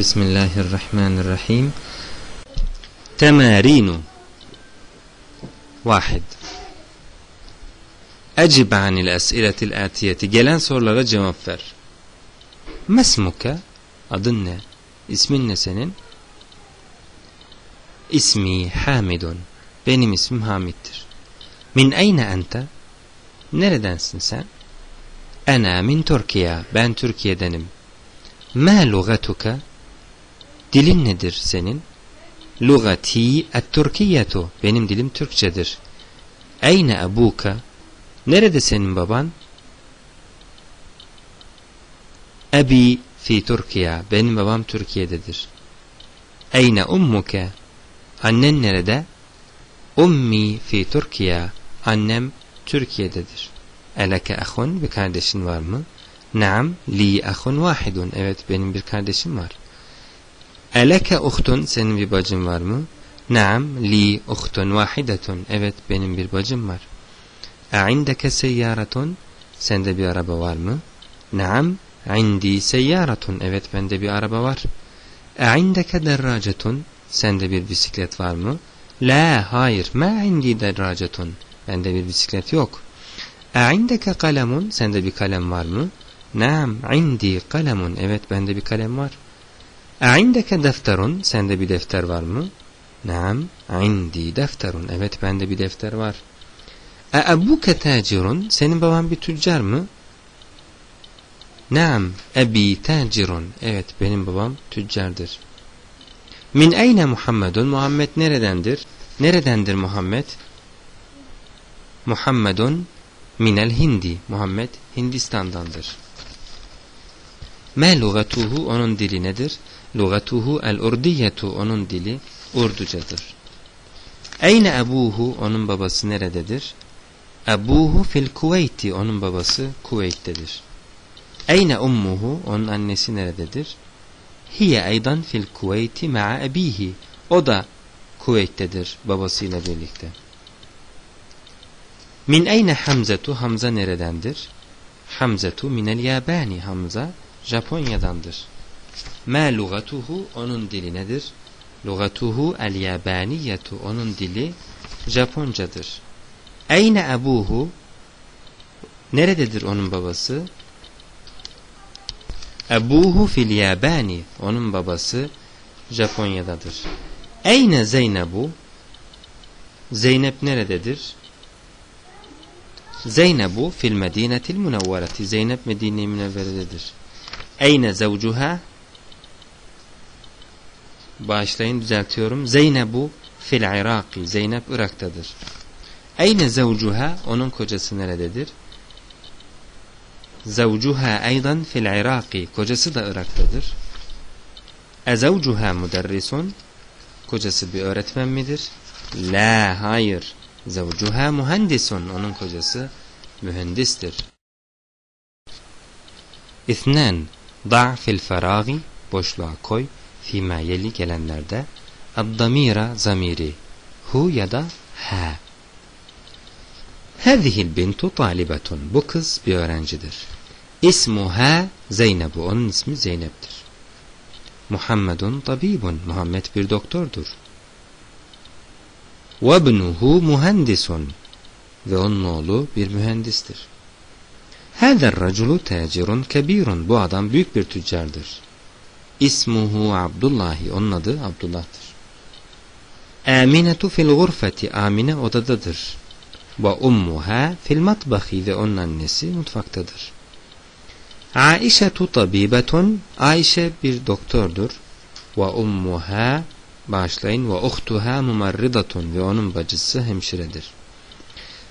Bismillahirrahmanirrahim. Temarinu. Vahid. Ecib anil esiletil atiyeti. Gelen sorulara cevap ver. Mesmuke. Adın ne? İsmin ne senin? İsmi Hamidun. Benim ismim Hamid'dir. Min eyne ente? Neredensin sen? Ena min Türkiye. Ben Türkiye'denim. Ma lugatuka? Dilin nedir senin? Lugati et-Türkiyetu. Benim dilim Türkçedir. Eyne abuka? Nerede senin baban? Abi fi Türkiye. Benim babam Türkiye'dedir. Eyne ummuke? Annen nerede? Ummi fi Türkiye. Annem Türkiye'dedir. Eleke ahun bir kardeşin var mı? Naam li ahun vahidun. Evet benim bir kardeşim var. Eleke uhtun senin bir bacın var mı? Naam li uhtun vahidetun. Evet benim bir bacım var. E'indeke seyyaratun sende bir araba var mı? Naam indi seyyaratun. Evet bende bir araba var. E'indeke derracetun sende bir bisiklet var mı? La hayır ma indi derracetun. Bende bir bisiklet yok. E'indeke kalemun sende bir kalem var mı? Naam indi kalemun. Evet bende bir kalem var. E'indeke defterun sende bir defter var mı? Naam indi defterun. Evet bende bir defter var. E'abuke tacirun senin baban bir tüccar mı? Naam ebi tacirun. Evet benim babam tüccardır. Min eyne Muhammedun? Muhammed neredendir? Neredendir Muhammed? Muhammedun minel hindi. Muhammed Hindistan'dandır. Me lugatuhu onun dili nedir? Lugatuhu el urdiyetu onun dili Urducadır. Eyne ebuhu onun babası nerededir? Ebuhu fil Kuveyti onun babası Kuveyt'tedir. Eyne ummuhu onun annesi nerededir? Hiye aydan fil Kuveyti ma'a ebihi o da Kuveyt'tedir babasıyla birlikte. Min eyne Hamzetu Hamza neredendir? Hamzetu minel yabani Hamza Japonya'dandır. Ma lugatuhu onun dili nedir? Lugatuhu el yabaniyetu onun dili Japoncadır. Eyne ebuhu nerededir onun babası? Ebuhu fil yabani onun babası Japonya'dadır. Eyne Zeynebu Zeynep nerededir? Zeynebu fil medinetil münevvereti Zeynep Medine-i Münevvere'dedir. Eyne zevcuha Bağışlayın düzeltiyorum. Zeynebu fil Iraki. Zeynep Irak'tadır. Eyne zevcuha onun kocası nerededir? Zevcuha aydan fil Iraki. Kocası da Irak'tadır. Ezevcuha müderrisun. Kocası bir öğretmen midir? La hayır. Zevcuha mühendisun. Onun kocası mühendistir. İthnan. Da fil feragi. Boşluğa koy fîmâ yeli gelenlerde addamira zamiri hu ya da ha. Hâzihil bintu talibetun. Bu kız bir öğrencidir. İsmuha Zeynebu. Onun ismi Zeynep'tir. Muhammedun tabibun. Muhammed bir doktordur. Vebnuhu muhendisun. Ve onun oğlu bir mühendistir. Hâzer raculu tacirun kebirun. Bu adam büyük bir tüccardır. İsmuhu Abdullahi. Onun adı Abdullah'tır. Aminetu fil gurfeti. Amine odadadır. Ve ummuha fil matbahi. Ve onun annesi mutfaktadır. Aişetu tabibetun. Ayşe bir doktordur. Ve ummuha bağışlayın ve uhtuha mumarridatun ve onun bacısı hemşiredir.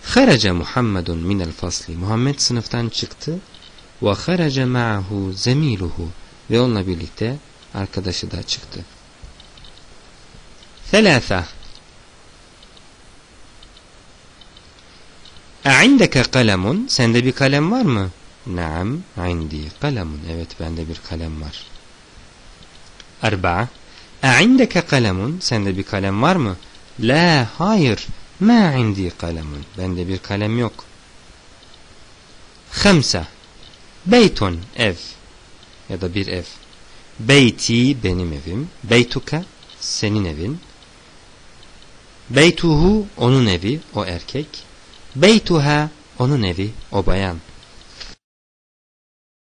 Kharaca Muhammedun minel fasli. Muhammed sınıftan çıktı. Ve kharaca ma'ahu zemiluhu ve onunla birlikte arkadaşı da çıktı. Selasa E'indeke kalemun Sende bir kalem var mı? Naam, indi kalemun. Evet, bende bir kalem var. Arba'a E'indeke kalemun Sende bir kalem var mı? La, hayır. Ma indi kalemun. Bende bir kalem yok. Hamsa Beytun, ev ya da bir ev. Beyti benim evim. Beytuka senin evin. Beytuhu onun evi o erkek. Beytuha onun evi o bayan.